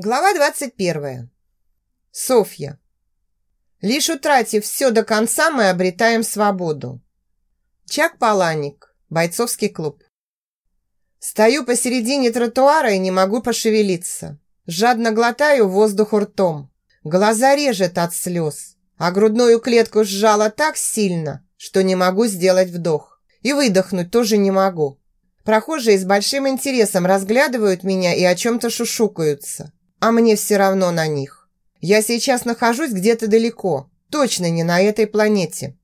Глава 21. Софья. Лишь утратив все до конца, мы обретаем свободу. Чак Паланик. Бойцовский клуб. Стою посередине тротуара и не могу пошевелиться. Жадно глотаю воздух ртом. Глаза режет от слез, а грудную клетку сжала так сильно, что не могу сделать вдох. И выдохнуть тоже не могу. Прохожие с большим интересом разглядывают меня и о чем-то шушукаются а мне все равно на них. Я сейчас нахожусь где-то далеко, точно не на этой планете.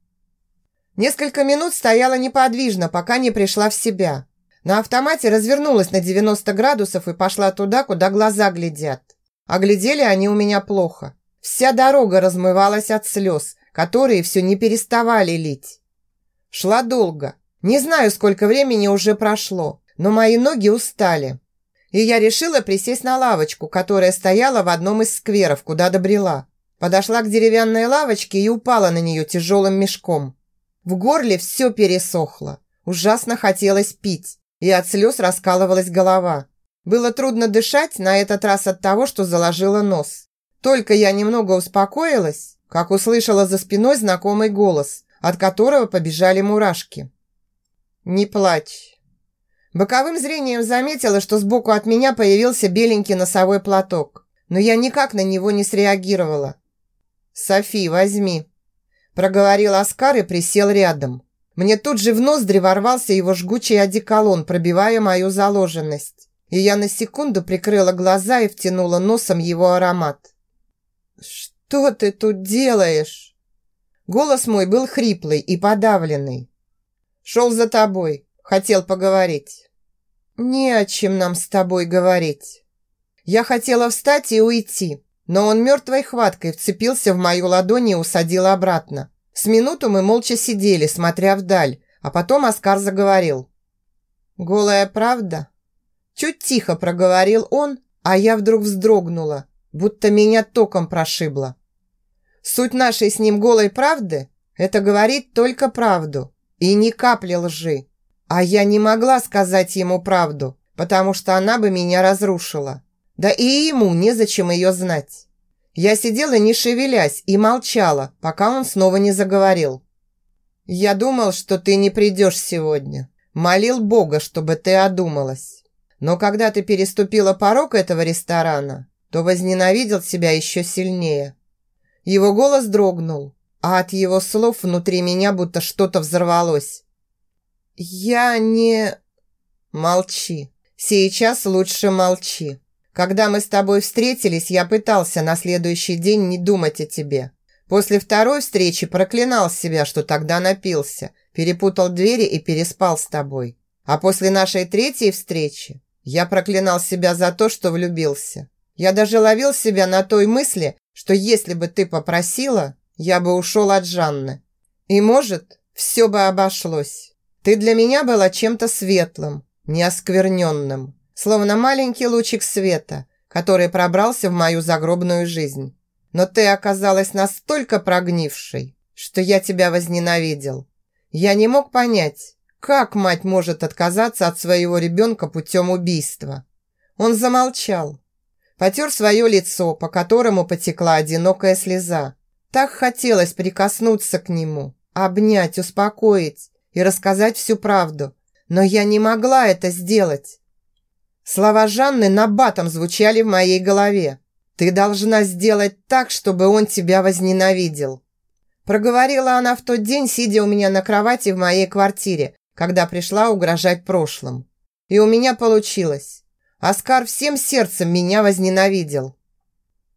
Несколько минут стояла неподвижно, пока не пришла в себя. На автомате развернулась на 90 градусов и пошла туда, куда глаза глядят. А глядели они у меня плохо. Вся дорога размывалась от слез, которые все не переставали лить. Шла долго. Не знаю, сколько времени уже прошло, но мои ноги устали и я решила присесть на лавочку, которая стояла в одном из скверов, куда добрела. Подошла к деревянной лавочке и упала на нее тяжелым мешком. В горле все пересохло. Ужасно хотелось пить, и от слез раскалывалась голова. Было трудно дышать, на этот раз от того, что заложила нос. Только я немного успокоилась, как услышала за спиной знакомый голос, от которого побежали мурашки. «Не плачь, Боковым зрением заметила, что сбоку от меня появился беленький носовой платок, но я никак на него не среагировала. «Софи, возьми», – проговорил Оскар и присел рядом. Мне тут же в ноздри ворвался его жгучий одеколон, пробивая мою заложенность. И я на секунду прикрыла глаза и втянула носом его аромат. «Что ты тут делаешь?» Голос мой был хриплый и подавленный. «Шел за тобой. Хотел поговорить». «Не о чем нам с тобой говорить». Я хотела встать и уйти, но он мертвой хваткой вцепился в мою ладонь и усадил обратно. С минуту мы молча сидели, смотря вдаль, а потом Оскар заговорил. «Голая правда?» Чуть тихо проговорил он, а я вдруг вздрогнула, будто меня током прошибло. Суть нашей с ним голой правды – это говорить только правду и ни капли лжи. А я не могла сказать ему правду, потому что она бы меня разрушила. Да и ему незачем ее знать. Я сидела не шевелясь и молчала, пока он снова не заговорил. «Я думал, что ты не придешь сегодня. Молил Бога, чтобы ты одумалась. Но когда ты переступила порог этого ресторана, то возненавидел себя еще сильнее». Его голос дрогнул, а от его слов внутри меня будто что-то взорвалось. «Я не...» «Молчи. Сейчас лучше молчи. Когда мы с тобой встретились, я пытался на следующий день не думать о тебе. После второй встречи проклинал себя, что тогда напился, перепутал двери и переспал с тобой. А после нашей третьей встречи я проклинал себя за то, что влюбился. Я даже ловил себя на той мысли, что если бы ты попросила, я бы ушел от Жанны. И, может, все бы обошлось». Ты для меня была чем-то светлым, неоскверненным, словно маленький лучик света, который пробрался в мою загробную жизнь. Но ты оказалась настолько прогнившей, что я тебя возненавидел. Я не мог понять, как мать может отказаться от своего ребенка путем убийства. Он замолчал, потер свое лицо, по которому потекла одинокая слеза. Так хотелось прикоснуться к нему, обнять, успокоить, и рассказать всю правду. Но я не могла это сделать. Слова Жанны набатом звучали в моей голове. «Ты должна сделать так, чтобы он тебя возненавидел». Проговорила она в тот день, сидя у меня на кровати в моей квартире, когда пришла угрожать прошлым. И у меня получилось. Оскар всем сердцем меня возненавидел.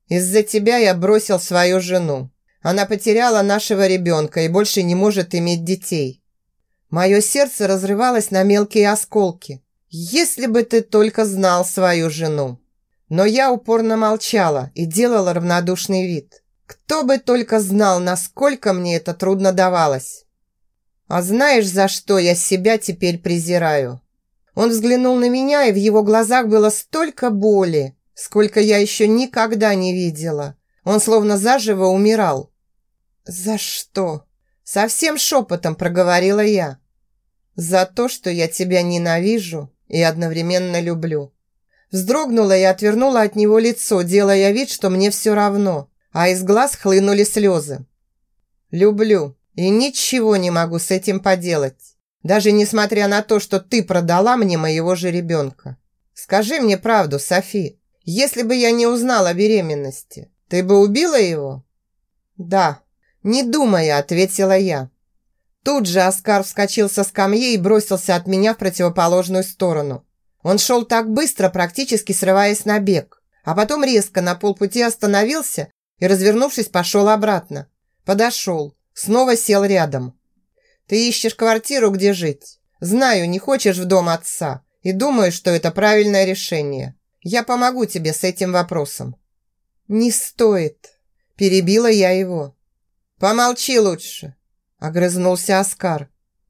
Из-за тебя я бросил свою жену. Она потеряла нашего ребенка и больше не может иметь детей. Мое сердце разрывалось на мелкие осколки. Если бы ты только знал свою жену. Но я упорно молчала и делала равнодушный вид. Кто бы только знал, насколько мне это трудно давалось. А знаешь, за что я себя теперь презираю? Он взглянул на меня, и в его глазах было столько боли, сколько я еще никогда не видела. Он словно заживо умирал. «За что?» Совсем шепотом проговорила я. «За то, что я тебя ненавижу и одновременно люблю. Вздрогнула и отвернула от него лицо, делая вид, что мне все равно, а из глаз хлынули слезы. «Люблю и ничего не могу с этим поделать, даже несмотря на то, что ты продала мне моего же ребенка. Скажи мне правду, Софи, если бы я не узнала о беременности, ты бы убила его?» «Да», не думая, ответила я. Тут же Оскар вскочил со скамьи и бросился от меня в противоположную сторону. Он шел так быстро, практически срываясь на бег, а потом резко на полпути остановился и, развернувшись, пошел обратно. Подошел, снова сел рядом. «Ты ищешь квартиру, где жить. Знаю, не хочешь в дом отца и думаю, что это правильное решение. Я помогу тебе с этим вопросом». «Не стоит», – перебила я его. «Помолчи лучше», – огрызнулся Оскар.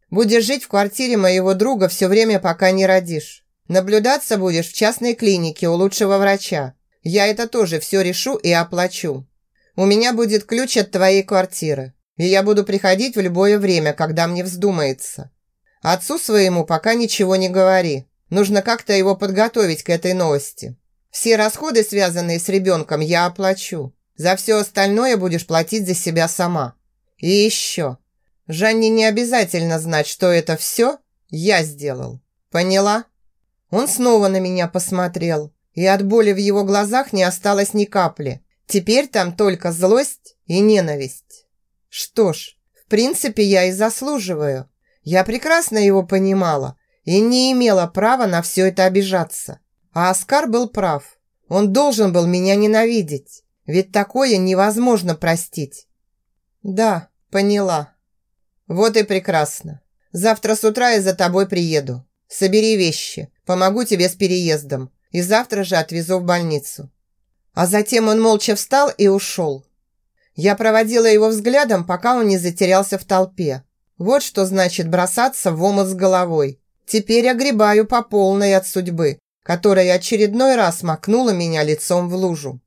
«Будешь жить в квартире моего друга все время, пока не родишь. Наблюдаться будешь в частной клинике у лучшего врача. Я это тоже все решу и оплачу. У меня будет ключ от твоей квартиры, и я буду приходить в любое время, когда мне вздумается. Отцу своему пока ничего не говори. Нужно как-то его подготовить к этой новости. Все расходы, связанные с ребенком, я оплачу. За все остальное будешь платить за себя сама. И еще. Жанне не обязательно знать, что это все я сделал. Поняла? Он снова на меня посмотрел, и от боли в его глазах не осталось ни капли. Теперь там только злость и ненависть. Что ж, в принципе, я и заслуживаю. Я прекрасно его понимала и не имела права на все это обижаться. А Оскар был прав. Он должен был меня ненавидеть. Ведь такое невозможно простить. Да, поняла. Вот и прекрасно. Завтра с утра я за тобой приеду. Собери вещи, помогу тебе с переездом. И завтра же отвезу в больницу. А затем он молча встал и ушел. Я проводила его взглядом, пока он не затерялся в толпе. Вот что значит бросаться в омут с головой. Теперь огребаю по полной от судьбы, которая очередной раз макнула меня лицом в лужу.